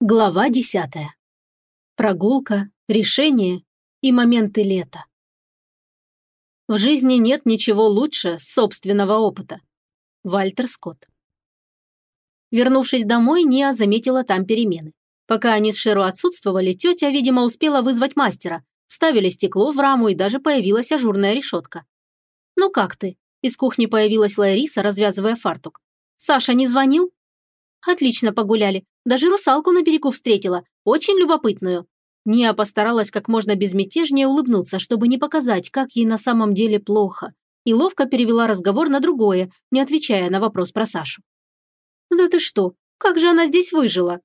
Глава десятая. Прогулка, решение и моменты лета. В жизни нет ничего лучше собственного опыта. Вальтер Скотт. Вернувшись домой, Ниа заметила там перемены. Пока они с Шеру отсутствовали, тетя, видимо, успела вызвать мастера. Вставили стекло в раму и даже появилась ажурная решетка. «Ну как ты?» Из кухни появилась Лариса, развязывая фартук. «Саша не звонил?» «Отлично погуляли. Даже русалку на берегу встретила, очень любопытную. Ния постаралась как можно безмятежнее улыбнуться, чтобы не показать, как ей на самом деле плохо, и ловко перевела разговор на другое, не отвечая на вопрос про Сашу. «Да ты что? Как же она здесь выжила?»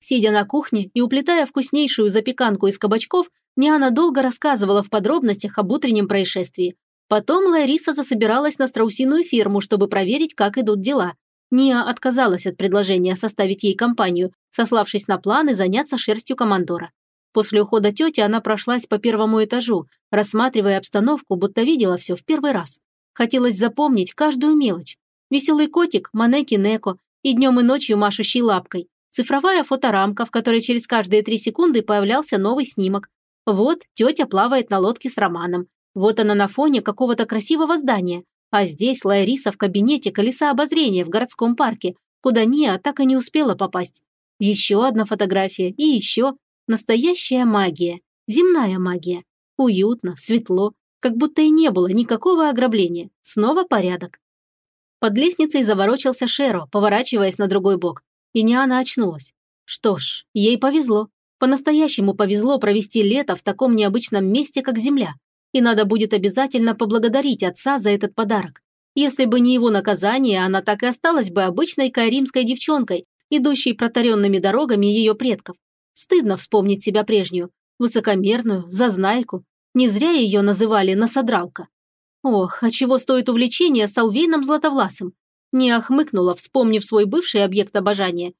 Сидя на кухне и уплетая вкуснейшую запеканку из кабачков, Ниана долго рассказывала в подробностях об утреннем происшествии. Потом Лариса засобиралась на страусиную ферму, чтобы проверить, как идут дела, Ния отказалась от предложения составить ей компанию, сославшись на планы заняться шерстью командора. После ухода тети она прошлась по первому этажу, рассматривая обстановку, будто видела все в первый раз. Хотелось запомнить каждую мелочь. Веселый котик, манеки Неко и днем и ночью машущий лапкой. Цифровая фоторамка, в которой через каждые три секунды появлялся новый снимок. Вот тетя плавает на лодке с Романом. Вот она на фоне какого-то красивого здания. А здесь Лариса в кабинете колеса обозрения в городском парке, куда Ния так и не успела попасть. Еще одна фотография и еще. Настоящая магия. Земная магия. Уютно, светло, как будто и не было никакого ограбления. Снова порядок. Под лестницей заворочился Шеро, поворачиваясь на другой бок. И Ниана очнулась. Что ж, ей повезло. По-настоящему повезло провести лето в таком необычном месте, как Земля и надо будет обязательно поблагодарить отца за этот подарок. Если бы не его наказание, она так и осталась бы обычной каримской девчонкой, идущей протаренными дорогами ее предков. Стыдно вспомнить себя прежнюю, высокомерную, зазнайку. Не зря ее называли насодралка. Ох, а чего стоит увлечение Салвейном Златовласым? Не охмыкнула, вспомнив свой бывший объект обожания.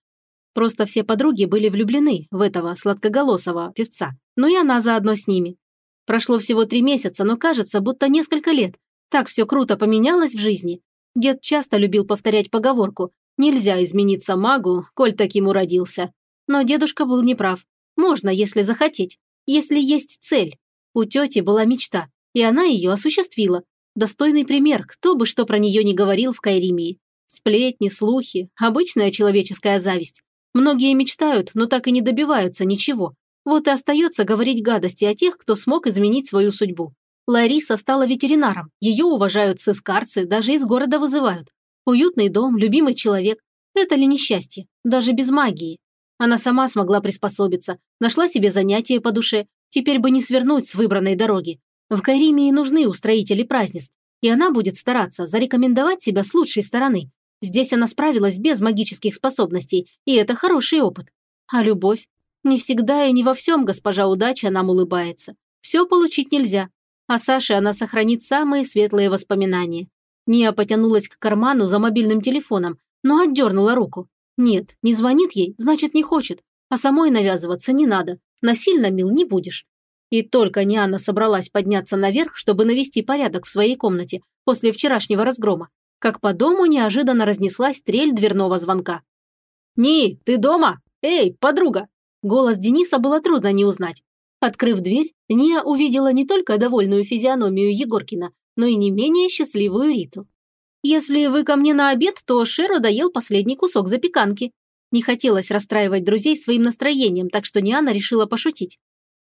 Просто все подруги были влюблены в этого сладкоголосого певца, но и она заодно с ними. Прошло всего три месяца, но кажется, будто несколько лет. Так все круто поменялось в жизни. Дед часто любил повторять поговорку «Нельзя измениться магу, коль таким уродился». Но дедушка был неправ. Можно, если захотеть. Если есть цель. У тети была мечта, и она ее осуществила. Достойный пример, кто бы что про нее не говорил в Кайримии. Сплетни, слухи, обычная человеческая зависть. Многие мечтают, но так и не добиваются ничего. Вот и остается говорить гадости о тех, кто смог изменить свою судьбу. Лариса стала ветеринаром, ее уважают сыскарцы, даже из города вызывают. Уютный дом, любимый человек. Это ли несчастье? Даже без магии. Она сама смогла приспособиться, нашла себе занятие по душе, теперь бы не свернуть с выбранной дороги. В Каримии нужны устроители празднеств, и она будет стараться зарекомендовать себя с лучшей стороны. Здесь она справилась без магических способностей, и это хороший опыт. А любовь? Не всегда и не во всем госпожа удача нам улыбается. Все получить нельзя. А Саше она сохранит самые светлые воспоминания. Ния потянулась к карману за мобильным телефоном, но отдернула руку. Нет, не звонит ей, значит не хочет. А самой навязываться не надо. Насильно мил не будешь. И только Ниана собралась подняться наверх, чтобы навести порядок в своей комнате после вчерашнего разгрома, как по дому неожиданно разнеслась трель дверного звонка. «Ни, ты дома? Эй, подруга, Голос Дениса было трудно не узнать. Открыв дверь, Ния увидела не только довольную физиономию Егоркина, но и не менее счастливую Риту. «Если вы ко мне на обед, то Шеро доел последний кусок запеканки». Не хотелось расстраивать друзей своим настроением, так что Ниана решила пошутить.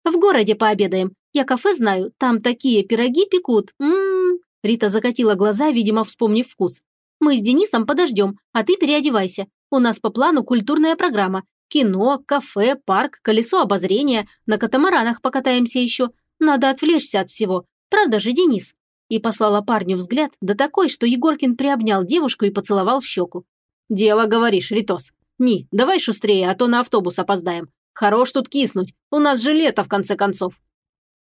«В городе пообедаем. Я кафе знаю, там такие пироги пекут. Ммм...» Рита закатила глаза, видимо, вспомнив вкус. «Мы с Денисом подождем, а ты переодевайся. У нас по плану культурная программа. Кино, кафе, парк, колесо обозрения, на катамаранах покатаемся еще. Надо отвлечься от всего. Правда же, Денис?» И послала парню взгляд, да такой, что Егоркин приобнял девушку и поцеловал в щеку. «Дело, говоришь, Ритос. Ни, давай шустрее, а то на автобус опоздаем. Хорош тут киснуть, у нас же лето, в конце концов».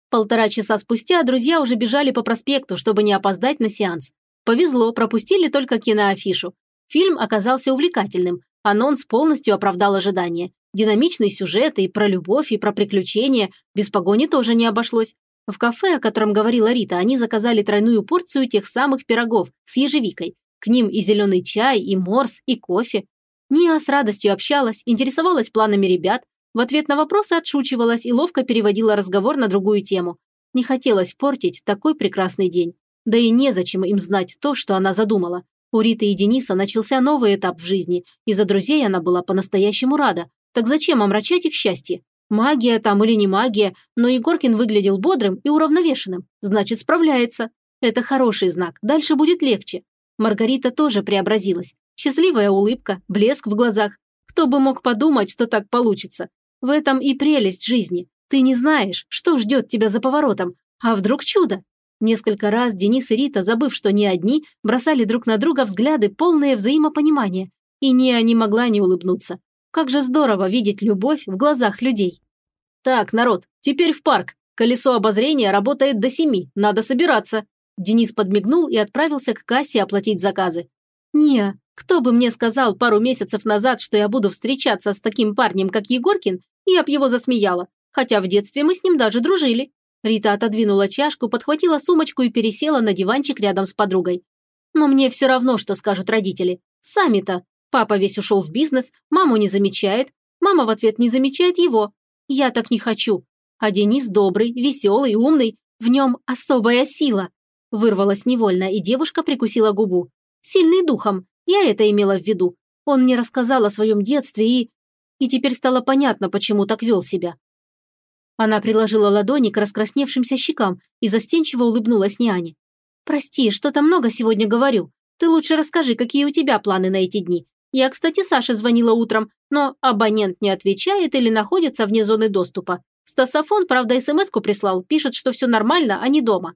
Полтора часа спустя друзья уже бежали по проспекту, чтобы не опоздать на сеанс. Повезло, пропустили только киноафишу. Фильм оказался увлекательным, Анонс полностью оправдал ожидания. Динамичный сюжет и про любовь, и про приключения. Без погони тоже не обошлось. В кафе, о котором говорила Рита, они заказали тройную порцию тех самых пирогов с ежевикой. К ним и зеленый чай, и морс, и кофе. Ния с радостью общалась, интересовалась планами ребят, в ответ на вопросы отшучивалась и ловко переводила разговор на другую тему. Не хотелось портить такой прекрасный день. Да и незачем им знать то, что она задумала. У Риты и Дениса начался новый этап в жизни, и за друзей она была по-настоящему рада. Так зачем омрачать их счастье? Магия там или не магия, но Егоркин выглядел бодрым и уравновешенным. Значит, справляется. Это хороший знак, дальше будет легче. Маргарита тоже преобразилась. Счастливая улыбка, блеск в глазах. Кто бы мог подумать, что так получится? В этом и прелесть жизни. Ты не знаешь, что ждет тебя за поворотом. А вдруг чудо? Несколько раз Денис и Рита, забыв, что не одни, бросали друг на друга взгляды, полные взаимопонимания. И Ния не могла не улыбнуться. Как же здорово видеть любовь в глазах людей. «Так, народ, теперь в парк. Колесо обозрения работает до семи, надо собираться». Денис подмигнул и отправился к кассе оплатить заказы. «Ния, кто бы мне сказал пару месяцев назад, что я буду встречаться с таким парнем, как Егоркин, я б его засмеяла, хотя в детстве мы с ним даже дружили». Рита отодвинула чашку, подхватила сумочку и пересела на диванчик рядом с подругой. «Но мне все равно, что скажут родители. Сами-то. Папа весь ушел в бизнес, маму не замечает, мама в ответ не замечает его. Я так не хочу. А Денис добрый, веселый, умный, в нем особая сила». Вырвалась невольно, и девушка прикусила губу. «Сильный духом, я это имела в виду. Он мне рассказал о своем детстве и... И теперь стало понятно, почему так вел себя. Она приложила ладони к раскрасневшимся щекам и застенчиво улыбнулась няне. «Прости, что-то много сегодня говорю. Ты лучше расскажи, какие у тебя планы на эти дни. Я, кстати, Саше звонила утром, но абонент не отвечает или находится вне зоны доступа. Стасофон, правда, смс-ку прислал, пишет, что все нормально, а не дома».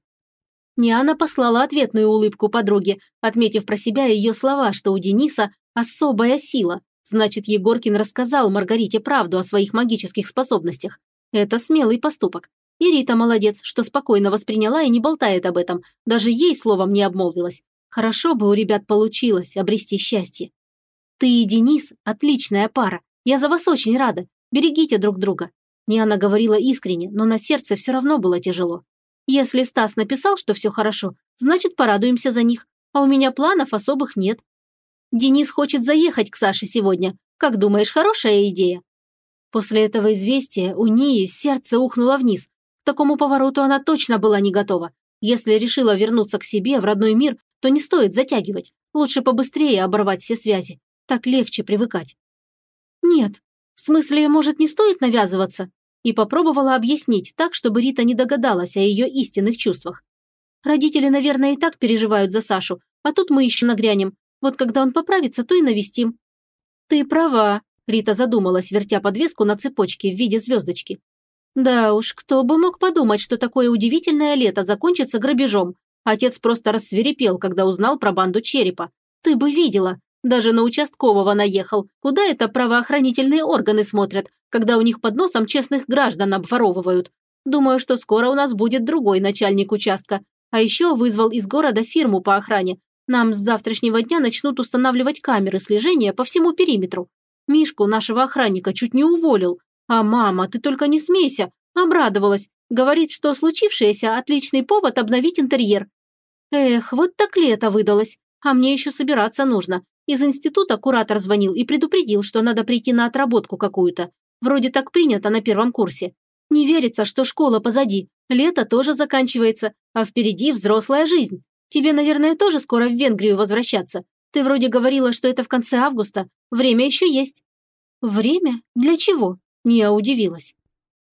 Ниана послала ответную улыбку подруге, отметив про себя ее слова, что у Дениса особая сила. Значит, Егоркин рассказал Маргарите правду о своих магических способностях. Это смелый поступок. И Рита молодец, что спокойно восприняла и не болтает об этом, даже ей словом не обмолвилась. Хорошо бы у ребят получилось обрести счастье. Ты и Денис – отличная пара. Я за вас очень рада. Берегите друг друга. Не она говорила искренне, но на сердце все равно было тяжело. Если Стас написал, что все хорошо, значит, порадуемся за них. А у меня планов особых нет. Денис хочет заехать к Саше сегодня. Как думаешь, хорошая идея? После этого известия у Нии сердце ухнуло вниз. К такому повороту она точно была не готова. Если решила вернуться к себе в родной мир, то не стоит затягивать. Лучше побыстрее оборвать все связи. Так легче привыкать. Нет, в смысле, может, не стоит навязываться? И попробовала объяснить так, чтобы Рита не догадалась о ее истинных чувствах. Родители, наверное, и так переживают за Сашу, а тут мы еще нагрянем. Вот когда он поправится, то и навестим. Ты права, Рита задумалась, вертя подвеску на цепочке в виде звездочки. Да уж, кто бы мог подумать, что такое удивительное лето закончится грабежом. Отец просто рассверепел, когда узнал про банду черепа. Ты бы видела. Даже на участкового наехал. Куда это правоохранительные органы смотрят, когда у них под носом честных граждан обворовывают? Думаю, что скоро у нас будет другой начальник участка. А еще вызвал из города фирму по охране. Нам с завтрашнего дня начнут устанавливать камеры слежения по всему периметру. Мишку, нашего охранника, чуть не уволил. А мама, ты только не смейся, обрадовалась. Говорит, что случившееся – отличный повод обновить интерьер. Эх, вот так лето выдалось. А мне еще собираться нужно. Из института куратор звонил и предупредил, что надо прийти на отработку какую-то. Вроде так принято на первом курсе. Не верится, что школа позади. Лето тоже заканчивается, а впереди взрослая жизнь. Тебе, наверное, тоже скоро в Венгрию возвращаться. Ты вроде говорила, что это в конце августа. Время еще есть». «Время? Для чего?» Ния удивилась.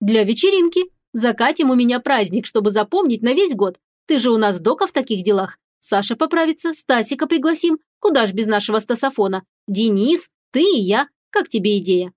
«Для вечеринки. Закатим у меня праздник, чтобы запомнить на весь год. Ты же у нас дока в таких делах. Саша поправится, Стасика пригласим. Куда ж без нашего стасофона? Денис, ты и я. Как тебе идея?»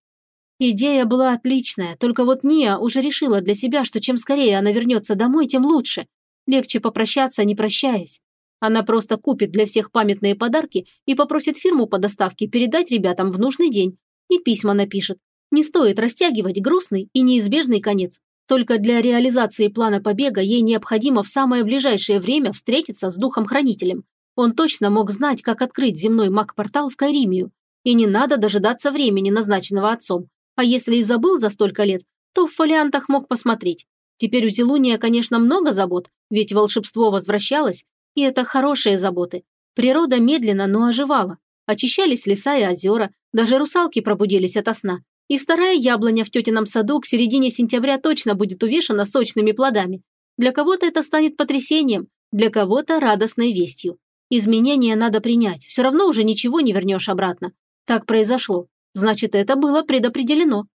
Идея была отличная, только вот Ния уже решила для себя, что чем скорее она вернется домой, тем лучше. Легче попрощаться, не прощаясь. Она просто купит для всех памятные подарки и попросит фирму по доставке передать ребятам в нужный день. И письма напишет. Не стоит растягивать грустный и неизбежный конец. Только для реализации плана побега ей необходимо в самое ближайшее время встретиться с духом-хранителем. Он точно мог знать, как открыть земной маг-портал в Кайримию. И не надо дожидаться времени, назначенного отцом. А если и забыл за столько лет, то в фолиантах мог посмотреть. Теперь у Зелуния, конечно, много забот, ведь волшебство возвращалось, и это хорошие заботы. Природа медленно, но оживала. Очищались леса и озера, даже русалки пробудились ото сна. И старая яблоня в тетином саду к середине сентября точно будет увешана сочными плодами. Для кого-то это станет потрясением, для кого-то радостной вестью. Изменения надо принять, все равно уже ничего не вернешь обратно. Так произошло. Значит, это было предопределено.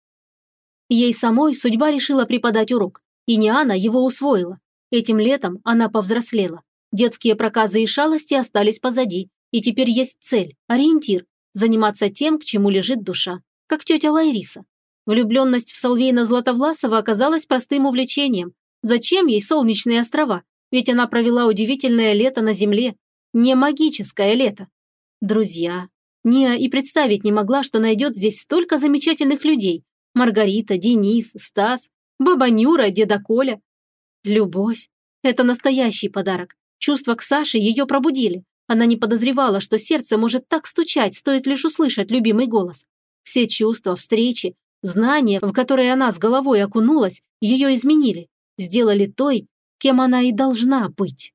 Ей самой судьба решила преподать урок. И не она его усвоила. Этим летом она повзрослела. Детские проказы и шалости остались позади. И теперь есть цель, ориентир – заниматься тем, к чему лежит душа. Как тетя Лайриса. Влюбленность в Солвейна Златовласова оказалась простым увлечением. Зачем ей солнечные острова? Ведь она провела удивительное лето на Земле. Не магическое лето. Друзья. Ния и представить не могла, что найдет здесь столько замечательных людей. Маргарита, Денис, Стас, баба Нюра, деда Коля. Любовь. Это настоящий подарок. Чувства к Саше ее пробудили. Она не подозревала, что сердце может так стучать, стоит лишь услышать любимый голос. Все чувства, встречи, знания, в которые она с головой окунулась, ее изменили сделали той, кем она и должна быть.